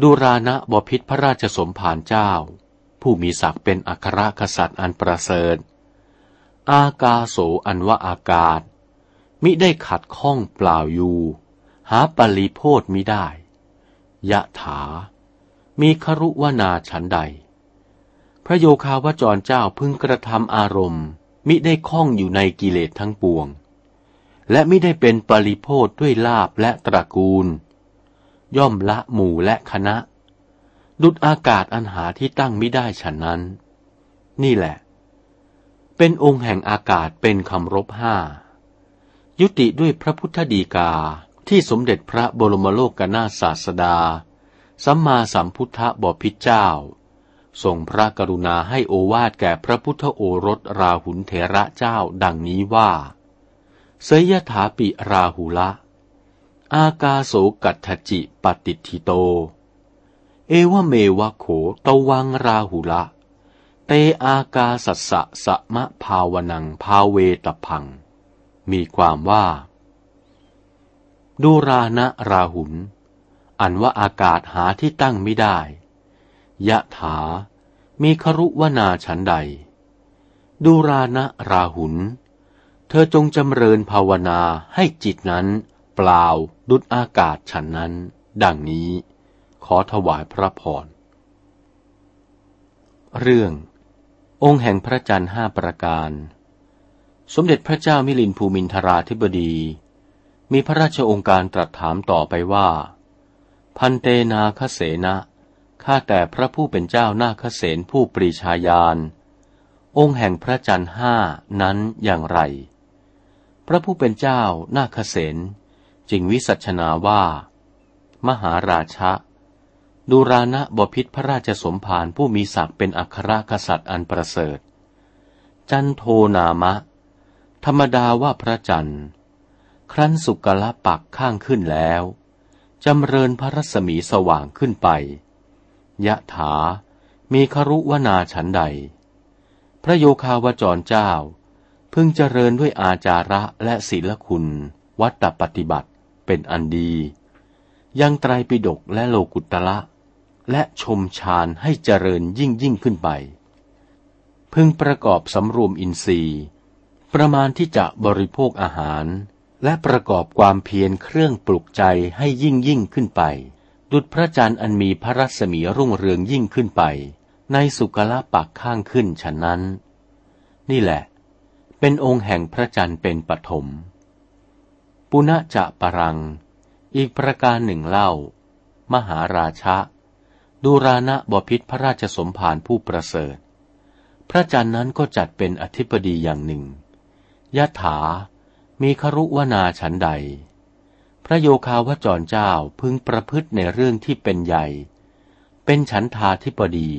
ดูรานะบพิษพระราชสมภารเจ้า ผู้มีศักดิ์เป็นอัครกษัตริย์อันประเสริฐ อากาโสอันว่าอากาศ มิได้ขัดข้องเปล่าอยู่ หาปริโพธมิได้ ยะถา มีครุวนาฉันใด พระโยคาวจรเจ้าพึงกระทำอารมณ์ มิได้คล้องอยู่ในกิเลสทั้งปวง และมิได้เป็นปริโพธด้วยลาบและตระกูล ย่อมละหมู่และคณะ ดุดอากาศอันหาที่ตั้งมิได้ฉันนั้น นี่แหละ เป็นองค์แห่งอากาศเป็นคำรบห้า ยุติด้วยพระพุทธดีกาที่สมเด็จพระบรมโลกนาศาสดา สัมมาสัมพุทธบพิตรเจ้าทรงพระกรุณาให้โอวาทแก่พระพุทธโอรสราหุลเถระเจ้าดังนี้ว่า เสยถาปิราหุละ อากาโสกัตถจิปติทิโต เอวเมวะโขตวังราหุละ เตอากาสัสสะสะมะภาวนังภาเวตพัง มีความว่า ดูรานะราหุลอันว่าอากาศหาที่ตั้งไม่ได้ ยะถา มีครุวนาฉันใด ดูรานะราหุลเธอจงจำเริญภาวนาให้จิตนั้น เปล่าดุดอากาศฉันนั้น ดังนี้ ขอถวายพระพร เรื่อง องค์แห่งพระจันทร์ห้าประการ สมเด็จพระเจ้ามิลินภูมินทราธิบดี มีพระราชองค์การตรัสถามต่อไปว่า พันเตนาคเสนะข้าแต่พระผู้เป็นเจ้านาคเสนผู้ปรีชาญาณองค์แห่งพระจันทร์ห้านั้นอย่างไร พระผู้เป็นเจ้านาคเสนจึงวิสัชนาว่า มหาราชะ ดูรานะบพิษพระราชสมภารผู้มีศักดิ์เป็นอัครกษัตริย์อันประเสริฐ จันโทนามะ ธรรมดาว่าพระจันทร์ ครั้นสุกละปักข้างขึ้นแล้วจำเริญพระรัศมีสว่างขึ้นไป ยะถา มีครุวนาฉันใด พระโยคาวจรเจ้า พึงเจริญด้วยอาจาระและศีลคุณ วัตปฏิบัติเป็นอันดี ยังไตรปิฎกและโลกุตละ และชมฌานให้เจริญยิ่งยิ่งขึ้นไป พึงประกอบสำรวมอินทรีย์ ประมาณที่จะบริโภคอาหาร และประกอบความเพียรเครื่องปลุกใจให้ยิ่งยิ่งขึ้นไป ดุจพระจันทร์อันมีพระรัศมีรุ่งเรืองยิ่งขึ้นไป ในสุกละปักข้างขึ้นฉะนั้น นี่แหละ เป็นองค์แห่งพระจันทร์เป็นปฐมปุณจะปรัง อีกประการหนึ่งเล่า มหาราชะ ดูรานะบพิษพระราชสมภารผู้ประเสริฐ พระจันทร์นั้นก็จัดเป็นอธิปดีอย่างหนึ่งยะถา มีครุวนาฉันใด พระโยคาวจรเจ้าพึงประพฤติในเรื่องที่เป็นใหญ่ เป็นฉันทาธิปดี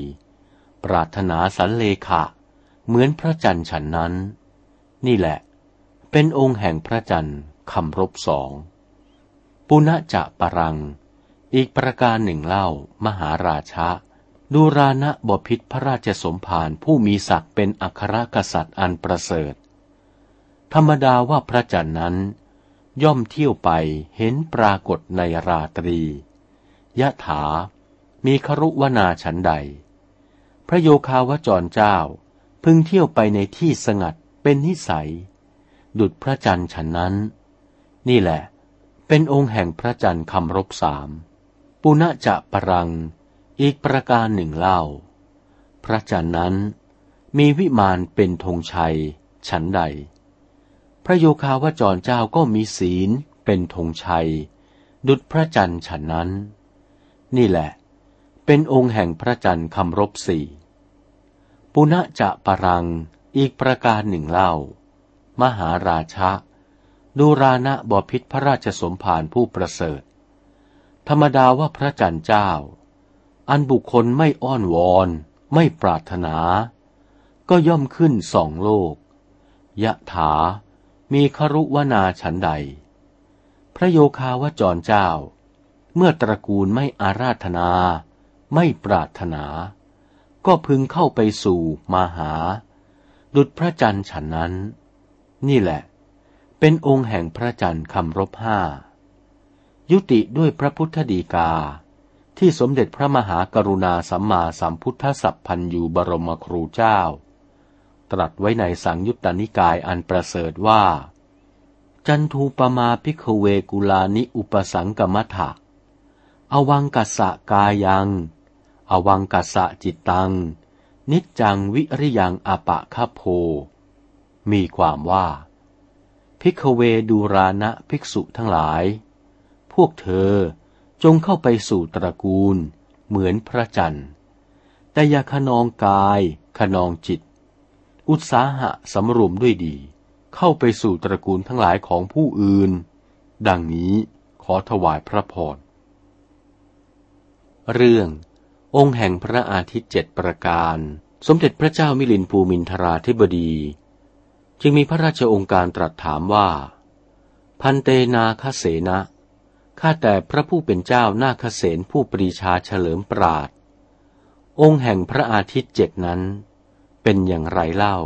ปรารถนาสันเลขะ เหมือนพระจันทร์ฉันนั้น นี่แหละ เป็นองค์แห่งพระจันทร์คำรบสอง ปุณจะปรัง อีกประการหนึ่งเล่ามหาราชะดูรานะบพิษพระราชสมภารผู้มีศักดิ์เป็นอัครกษัตริย์อันประเสริฐ ธรรมดาว่าพระจันทร์นั้น ย่อมเที่ยวไปเห็นปรากฏในราตรี ยะถา มีครุวนาฉันใด พระโยคาวจรเจ้า พึงเที่ยวไปในที่สงัดเป็นนิสัย ดุดพระจันทร์ฉันนั้น นี่แหละ เป็นองค์แห่งพระจันทร์คำรบสาม ปุณจะปรัง อีกประการหนึ่งเล่า พระจันทร์นั้นมีวิมานเป็นธงชัย ฉันใด พระโยคาวจรเจ้าก็มีศีลเป็นธงชัย ดุจพระจันทร์ฉันนั้น นี่แหละ เป็นองค์แห่งพระจันทร์คำรบสี่ปุณะจะปรังอีกประการหนึ่งเล่า มหาราชะดูรานะบพิษพระราชสมภารผู้ประเสริฐ ธรรมดาว่าพระจันทร์เจ้า อันบุคคลไม่อ้อนวอน ไม่ปรารถนา ก็ย่อมขึ้นสองโลก ยะถา มีครุวนาฉันใด พระโยคาวจรเจ้า เมื่อตระกูลไม่อาราธนา ไม่ปรารถนา ก็พึงเข้าไปสู่มาหา ดุจพระจันทร์ฉันนั้น นี่แหละ เป็นองค์แห่งพระจันทร์คำรบห้า ยุติด้วยพระพุทธดีกา ที่สมเด็จพระมหากรุณาสัมมาสัมพุทธสัพพัญญูบรมครูเจ้า ตรัสไว้ในสังยุตตนิกายอันประเสริฐว่า จันทูปมา ภิกขเวกุลานิอุปสังกมถะอวังกัสสะกายัง อวังกัสสะจิตตัง นิจจังวิริยังอปะคัพโภ มีความว่า ภิกขเวดูรานะภิกษุทั้งหลาย พวกเธอจงเข้าไปสู่ตระกูล เหมือนพระจันทร์ แต่อย่าขนองกาย ขนองจิต อุตสาหะสำรวมด้วยดี เข้าไปสู่ตระกูลทั้งหลายของผู้อื่น ดังนี้ขอถวายพระพร เรื่อง องค์แห่งพระอาทิตย์เจ็ดประการ สมเด็จพระเจ้ามิลินภูมินทราธิบดี จึงมีพระราชองค์การตรัสถามว่า พันเตนาคเสนะ ข้าแต่พระผู้เป็นเจ้านาคเสนผู้ปรีชาเฉลิมปราด องค์แห่งพระอาทิตย์เจ็ดนั้น เป็นอย่างไรเล่า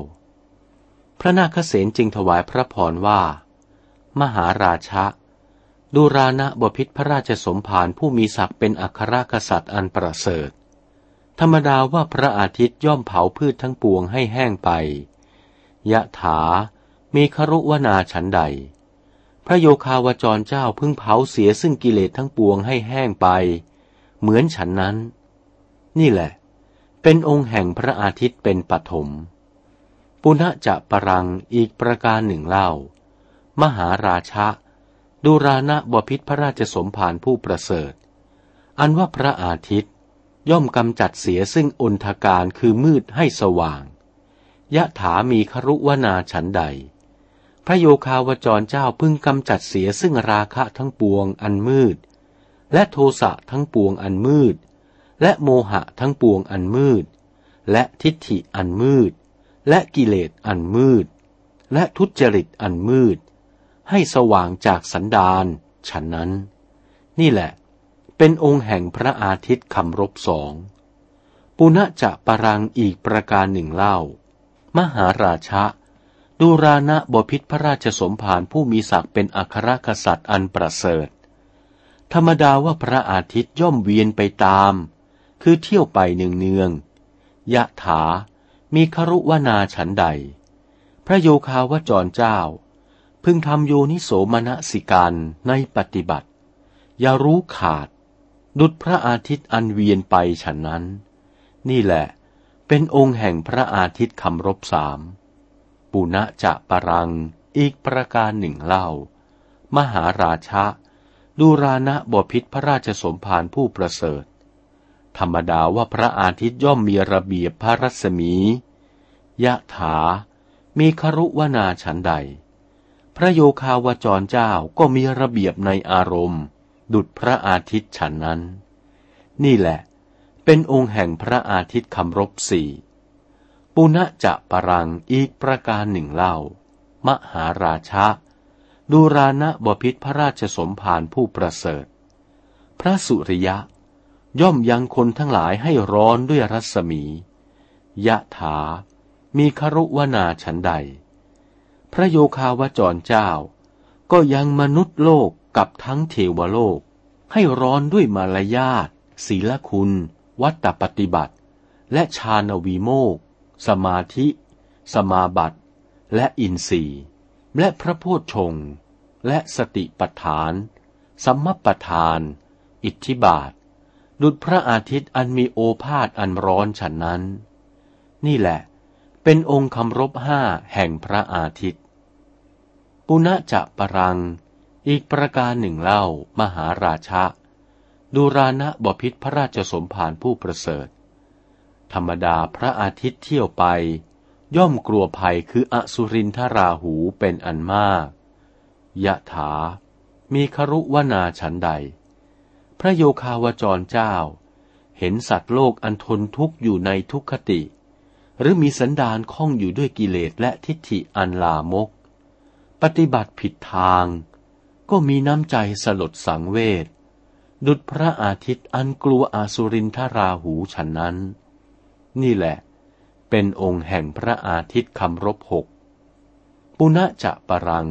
พระนาคเสนจึงถวายพระพรว่า มหาราชะดูรานะบพิษพระราชสมภารผู้มีศักดิ์เป็นอัครกษัตริย์อันประเสริฐ ธรรมดาว่าพระอาทิตย์ย่อมเผาพืชทั้งปวงให้แห้งไป ยะถามีครุวนาฉันใด ระโยคาวจรเจ้าพึ่งเผาเสียซึ่งกิเลสทั้งปวงให้แห้งไป เหมือนฉันนั้น นี่แหละ เป็นองค์แห่งพระอาทิตย์เป็นปฐมปุณะจะปรังอีกประการหนึ่งเล่า มหาราชะดูรานะบพิษพระราชสมภารผู้ประเสริฐ อันว่าพระอาทิตย์ย่อมกำจัดเสียซึ่งอนทการคือมืดให้สว่าง ยะถามีครุวนาฉันใด ระโยคาวจรเจ้าพึ่งกำจัดเสียซึ่งราคะทั้งปวงอันมืด และโทสะทั้งปวงอันมืด และโมหะทั้งปวงอันมืด และทิฏฐิอันมืด และกิเลสอันมืด และทุจริตอันมืด ให้สว่างจากสันดานฉันนั้น นี่แหละ เป็นองค์แห่งพระอาทิตย์คำรบสองปุณจะปรังอีกประการหนึ่งเล่า มหาราชะ ดูรานะบพิษพระราชสมภารผู้มีศักดิ์เป็นอัครกษัตริย์อันประเสริฐ ธรรมดาว่าพระอาทิตย์ย่อมเวียนไปตาม คือเที่ยวไปเนืองเนืองยะถา มีครุวนาฉันใด พระโยคาวจรเจ้า พึงทำโยนิโสมนสิการในปฏิบัติ อย่ารู้ขาด ดุดพระอาทิตย์อันเวียนไปฉันนั้น นี่แหละ เป็นองค์แห่งพระอาทิตย์คำรบสาม ปุณะจะปรัง อีกประการหนึ่งเล่า มหาราชะดูรานะบพิษพระราชสมภารผู้ประเสริฐ ธรรมดาว่าพระอาทิตย์ย่อมมีระเบียบพระรัศมี ยะถา มีครุวนาฉันใด พระโยคาวจรเจ้าก็มีระเบียบในอารมณ์ ดุดพระอาทิตย์ฉันนั้น นี่แหละ เป็นองค์แห่งพระอาทิตย์คำรบสี่ ปุณะจะปรังอีกประการหนึ่งเล่า มหาราชะดูรานะบพิษพระราชสมภารผู้ประเสริฐ พระสุริยะ ย่อมยังคนทั้งหลายให้ร้อนด้วยรัศมี ยะถา มีครุวนาฉันใด พระโยคาวจรเจ้า ก็ยังมนุษย์โลกกับทั้งเทวโลก ให้ร้อนด้วยมารยาทศีลคุณ วัตตปฏิบัติ และชาณวีโมก สมาธิ สมาบัติ และอินทรีย์ และพระโพชฌงและสติปัฏฐาน สัมมปทาน อิทธิบาท ดุจพระอาทิตย์อันมีโอภาษอันร้อนฉันนั้น นี่แหละ เป็นองค์คำรบห้าแห่งพระอาทิตย์ ปุณจะปรัง อีกประการหนึ่งเล่ามหาราชะดูรานะบพิษพระราชสมภารผู้ประเสริฐ ธรรมดาพระอาทิตย์เที่ยวไป ย่อมกลัวภัยคืออสุรินทราหูเป็นอันมาก ยะถา มีครุวนาฉันใด พระโยคาวจรเจ้า เห็นสัตว์โลกอันทนทุกข์อยู่ในทุกขติ หรือมีสันดานคล้องอยู่ด้วยกิเลสและทิฏฐิอันลามก ปฏิบัติผิดทาง ก็มีน้ำใจสลดสังเวชดุจพระอาทิตย์อันกลัวอาสุรินทราหูฉันนั้น นี่แหละ เป็นองค์แห่งพระอาทิตย์คำรบหก ปุณะจะปรัง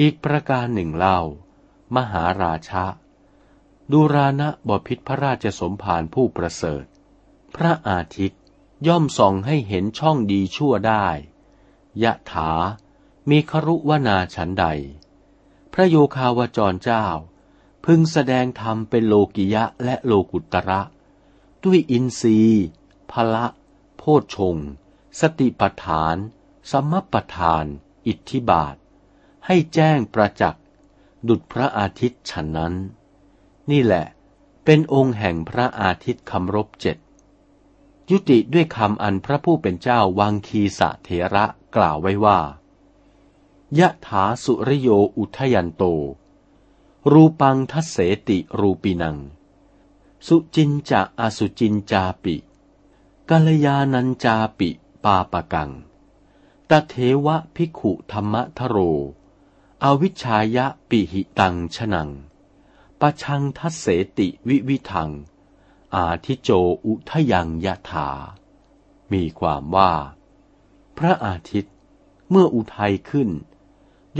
อีกประการหนึ่งเล่า มหาราชะ ดูรานะบพิษพระราชสมภารผู้ประเสริฐ พระอาทิตย์ย่อมส่องให้เห็นช่องดีชั่วได้ ยะถา มีครุวนาฉันใด พระโยคาวจรเจ้า พึงแสดงธรรมเป็นโลกิยะและโลกุตระ ด้วยอินทรีย์ พละโพชงสติปทาน สมปทาน อิทธิบาท ให้แจ้งประจักษ์ ดุจพระอาทิตย์ฉันนั้น นี่แหละ เป็นองค์แห่งพระอาทิตย์คำรบเจ็ด ยุติด้วยคำอันพระผู้เป็นเจ้าวังคีสะเถระกล่าวไว้ว่ายะถาสุริโยอุทยันโต รูปังทัสเสติรูปินัง สุจินจะอสุจินจาปิ กัลยานันจาปิปาปกัง ตเทวะภิขุธรรมทโร อวิชายะปิหิตังชนัง ปะชังทัสเสติวิวิทัง อาทิโจอุทยังยะถา มีความว่า พระอาทิตย์เมื่ออุทัยขึ้น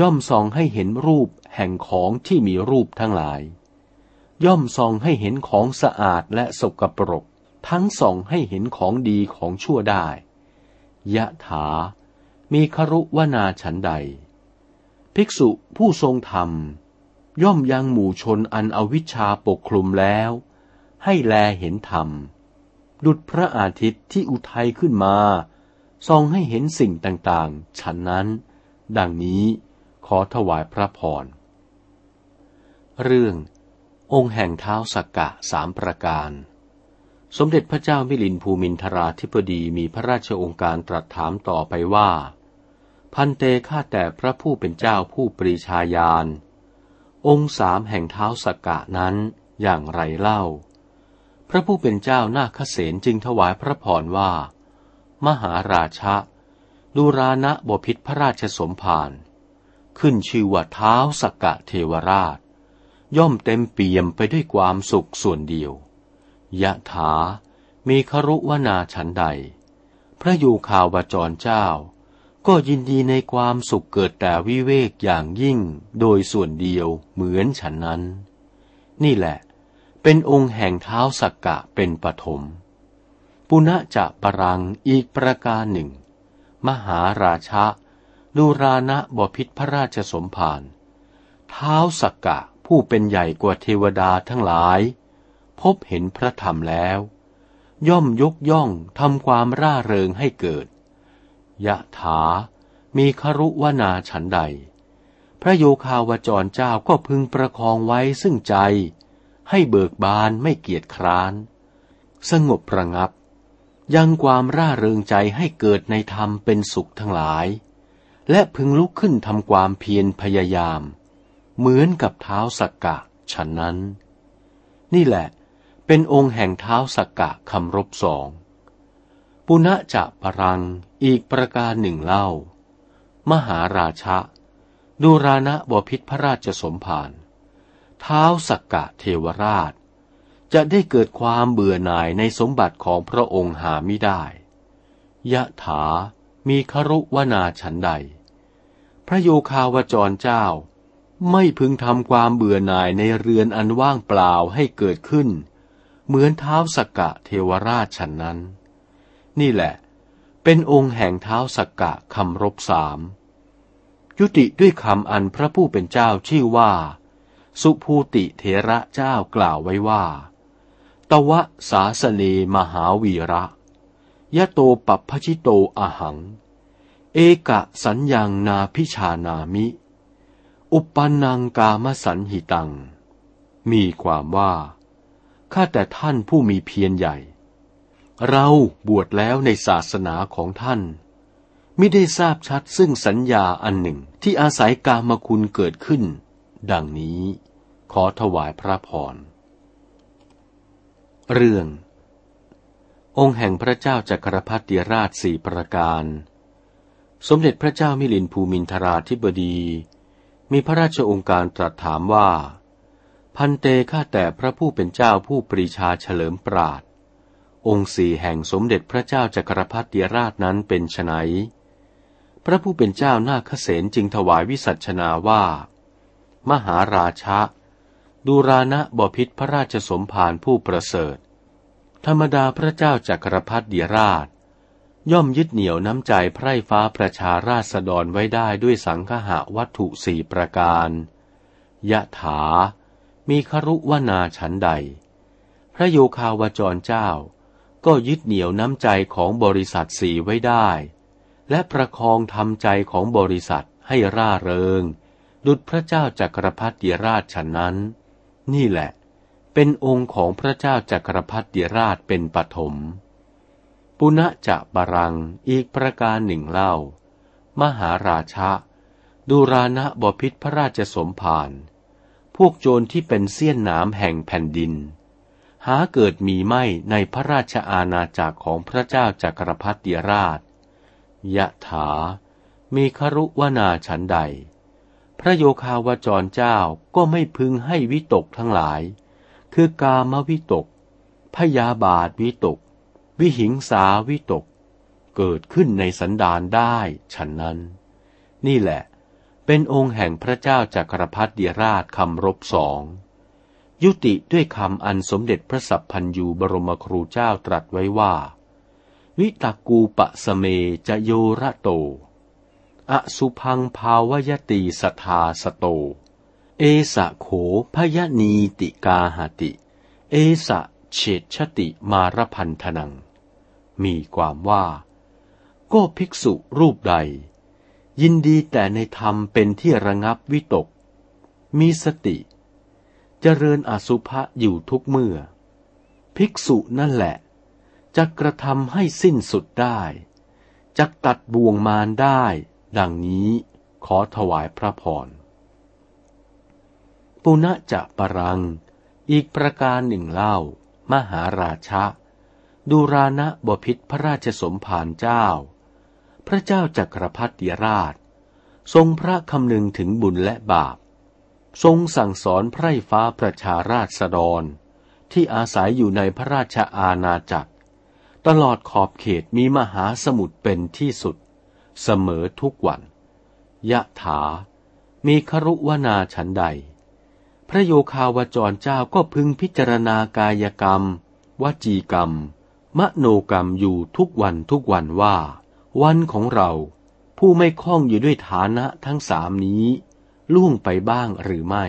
ย่อมส่องให้เห็นรูปแห่งของที่มีรูปทั้งหลาย ย่อมส่องให้เห็นของสะอาดและสกปรก ทั้งส่องให้เห็นของดีของชั่วได้ ยะถา มีครุวนาฉันใด ภิกษุผู้ทรงธรรม ย่อมยังหมู่ชนอันอวิชชาปกคลุมแล้ว ให้แลเห็นธรรม ดุจพระอาทิตย์ที่อุทัยขึ้นมาส่องให้เห็นสิ่งต่างๆ ฉันนั้น ดังนี้ขอถวายพระพร เรื่อง องค์แห่งเท้าสักกะสามประการ สมเด็จพระเจ้ามิลินภูมินทราธิปดีมีพระราชองค์การตรัสถามต่อไปว่า พันเตข้าแต่พระผู้เป็นเจ้าผู้ปรีชาญาณองค์สามแห่งเท้าสกกะนั้นอย่างไรเล่า พระผู้เป็นเจ้านาคเสนจึงถวายพระพรว่า มหาราชะดูรานะบพิษพระราชสมภารขึ้นชื่อว่าเท้าสกกะเทวราช ย่อมเต็มเปี่ยมไปด้วยความสุขส่วนเดียว ยะถา มีครุวนาฉันใด พระยูคาวบจรเจ้า ก็ยินดีในความสุขเกิดแต่วิเวกอย่างยิ่งโดยส่วนเดียวเหมือนฉันนั้น นี่แหละ เป็นองค์แห่งเท้าสักกะเป็นปฐมปุณะจะปรังอีกประการหนึ่ง มหาราชะดูรานะบพิษพระราชสมภารเท้าสักกะผู้เป็นใหญ่กว่าเทวดาทั้งหลาย พบเห็นพระธรรมแล้ว ย่อมยกย่องทำความร่าเริงให้เกิด ยะถา มีครุวนาฉันใด พระโยคาวจรเจ้าก็พึงประคองไว้ซึ่งใจ ให้เบิกบานไม่เกียจคร้าน สงบประงับ ยังความร่าเริงใจให้เกิดในธรรมเป็นสุขทั้งหลาย และพึงลุกขึ้นทำความเพียรพยายาม เหมือนกับเท้าสักกะฉันนั้น นี่แหละ เป็นองค์แห่งเท้าสักกะคำรบสอง ปุณะจะปรังอีกประการหนึ่งเล่า มหาราชะ ดูรานะบพิษพระราชสมภาร เท้าสักกะเทวราช จะได้เกิดความเบื่อหน่ายในสมบัติของพระองค์หาไม่ได้ ยะถามีครุวนาฉันใด พระโยคาวจรเจ้า ไม่พึงทำความเบื่อหน่ายในเรือนอันว่างเปล่าให้เกิดขึ้น เหมือนเท้าสกกะเทวราชฉันนั้น นี่แหละ เป็นองค์แห่งเท้าสกกะคำรบสามยุติด้วยคำอันพระผู้เป็นเจ้าชื่อว่า สุภูติเถระเจ้ากล่าวไว้ว่า ตวะสาสเนมหาวีระ ยะโตปัพพชิโตอหัง เอกะสัญญังนาพิชานามิ อุปนังกามสันหิตัง มีความว่า ข้าแต่ท่านผู้มีเพียรใหญ่ เราบวชแล้วในศาสนาของท่านไม่ได้ทราบชัดซึ่งสัญญาอันหนึ่งที่อาศัยกามคุณเกิดขึ้น ดังนี้ขอถวายพระพร เรื่อง องค์แห่งพระเจ้าจักรพรรดิราชสี่ประการ สมเด็จพระเจ้ามิลินภูมินทราธิบดี มีพระราชองค์การตรัสถามว่า พันเตข้าแต่พระผู้เป็นเจ้าผู้ปรีชาเฉลิมปราด องค์สี่แห่งสมเด็จพระเจ้าจักรพรรดิราชนั้นเป็นไฉนพระผู้เป็นเจ้านาคเสนจึงถวายวิสัชนาว่า มหาราชะดูรานะบพิษพระราชสมภารผู้ประเสริฐ ธรรมดาพระเจ้าจักรพรรดิราช ย่อมยึดเหนี่ยวน้ำใจไพร่ฟ้าประชาราษฎรไว้ได้ด้วยสังฆะวัตถุสี่ประการ ยะถา มีครุวนาฉันใด พระโยคาวจรเจ้า ก็ยึดเหนี่ยวน้ำใจของบริษัทสีไว้ได้ และประคองทำใจของบริษัทให้ร่าเริง ดุจพระเจ้าจักรพรรดิราชฉันนั้น นี่แหละ เป็นองค์ของพระเจ้าจักรพรรดิราชเป็นปฐมปุณจะบารังอีกประการหนึ่งเล่า มหาราชะ ดูรานะบพิษพระราชสมภาร พวกโจรที่เป็นเสี้ยนน้ำแห่งแผ่นดิน หาเกิดมีไม่ในพระราชอาณาจักรของพระเจ้าจักรพรรดิราช ยะถา มีครุวนาฉันใด พระโยคาวจรเจ้าก็ไม่พึงให้วิตกทั้งหลาย คือกามวิตก พยาบาทวิตก วิหิงสาวิตก เกิดขึ้นในสันดานได้ฉันนั้น นี่แหละ เป็นองค์แห่งพระเจ้าจักรพรรดิราชคำรบสองยุติด้วยคำอันสมเด็จพระสัพพันยูบรมครูเจ้าตรัสไว้ว่า วิตากูปะสเมจะโยระโต อสุพังภาวยตีสทาสโต เอสะโขพยนีติกาหติ เอสะเฉดชติมารพันธนัง มีความว่า ก็ภิกษุรูปใด ยินดีแต่ในธรรมเป็นที่ระงับวิตก มีสติจเจริญอสุภะอยู่ทุกเมื่อ ภิกษุนั่นแหละจะกระทำให้สิ้นสุดได้จะตัดบ่วงมารได้ ดังนี้ขอถวายพระพร ปุณะจะปรัง อีกประการหนึ่งเล่า มหาราชะ ดูรานะบพิษพระราชสมภารเจ้า พระเจ้าจักรพรรดิราช ทรงพระคำนึงถึงบุญและบาป ทรงสั่งสอนไพร่ฟ้าประชาราษฎร ที่อาศัยอยู่ในพระราชอาณาจักร ตลอดขอบเขตมีมหาสมุทรเป็นที่สุด เสมอทุกวัน ยะถา มีครุวนาฉันใด พระโยคาวจรเจ้าก็พึงพิจารณากายกรรม วจีกรรม มโนกรรมอยู่ทุกวันทุกวันว่า วันของเราผู้ไม่คล้องอยู่ด้วยฐานะทั้งสามนี้ ล่วงไปบ้างหรือไม่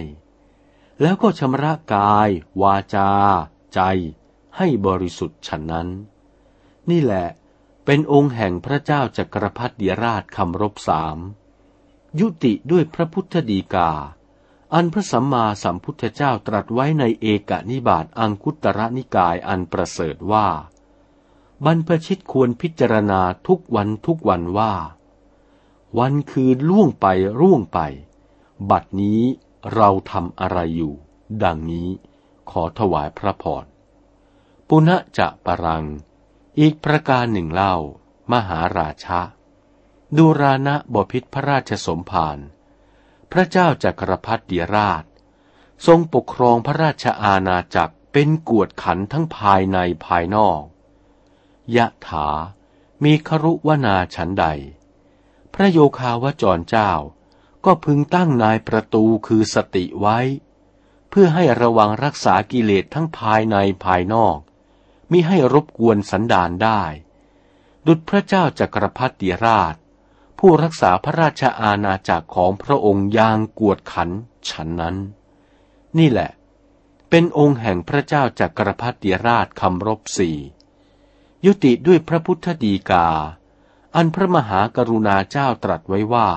แล้วก็ชำระกาย วาจา ใจ ให้บริสุทธิ์ฉันนั้น นี่แหละเป็นองค์แห่งพระเจ้าจักรพรรดิราชคำรบสามยุติด้วยพระพุทธดีกา อันพระสัมมาสัมพุทธเจ้าตรัสไว้ในเอกนิบาตอังคุตระนิกายอันประเสริฐว่า บรรพชิตควรพิจารณาทุกวันทุกวันว่า วันคืนล่วงไปร่วงไป บัดนี้เราทำอะไรอยู่ ดังนี้ขอถวายพระพรปุณะจะปรัง อีกประการหนึ่งเล่า มหาราชะดูรานะบพิษพระราชสมภารพระเจ้าจักรพรรดิราช ทรงปกครองพระราชอาณาจักรเป็นกวดขันทั้งภายในภายนอก ยะถา มีครุวนาฉันใด พระโยคาวจรเจ้า ก็พึงตั้งนายประตูคือสติไว้ เพื่อให้ระวังรักษากิเลสทั้งภายในภายนอกมิให้รบกวนสันดานได้ ดุจพระเจ้าจักรพรรดิราช ผู้รักษาพระราชอาณาจักรของพระองค์ยางกวดขันฉันนั้น นี่แหละ เป็นองค์แห่งพระเจ้าจักรพรรดิราชคำรบสี่ ยุติด้วยพระพุทธดีกา อันพระมหากรุณาเจ้าตรัสไว้ว่า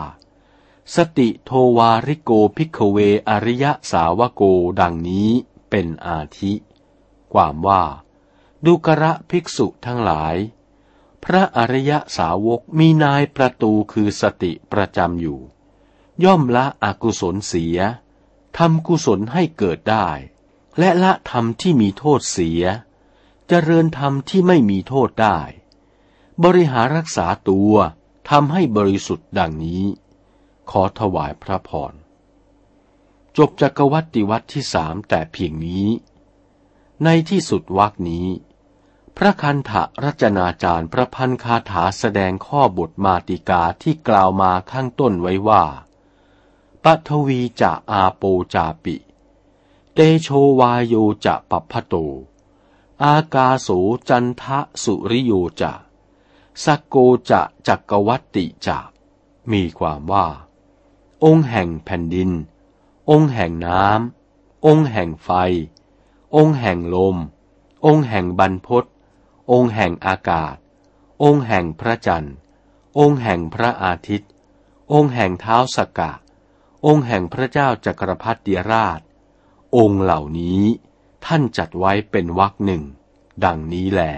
สติโทวาริโก ภิกขเวอริยสาวโกดังนี้เป็นอาทิ ความว่าดูกรภิกษุทั้งหลาย พระอริยสาวกมีนายประตูคือสติประจำอยู่ ย่อมละอกุศลเสียทำกุศลให้เกิดได้ และละธรรมที่มีโทษเสีย เจริญธรรมที่ไม่มีโทษได้ บริหารรักษาตัวทำให้บริสุทธิ์ดังนี้ ขอถวายพระพร จบจักรวัติวัตที่สามแต่เพียงนี้ ในที่สุดวักนี้ พระคันธะรัจนาจารย์ประพันธ์คาถาแสดงข้อบทมาติกาที่กล่าวมาข้างต้นไว้ว่าปัทวีจะอาโปจาปิ เตโชวายโยจะปัพพโต อากาโสจันทะสุริโยจะสกโกจะจักวัตติจะมีความว่า องค์แห่งแผ่นดิน องค์แห่งน้ำองค์แห่งไฟ องค์แห่งลม องค์แห่งบรรพศองค์แห่งอากาศ องค์แห่งพระจันทร์ องค์แห่งพระอาทิตย์ องค์แห่งเท้าสกกะ องค์แห่งพระเจ้าจักรพรรดิราช องค์เหล่านี้ ท่านจัดไว้เป็นวรรคหนึ่ง ดังนี้แหละ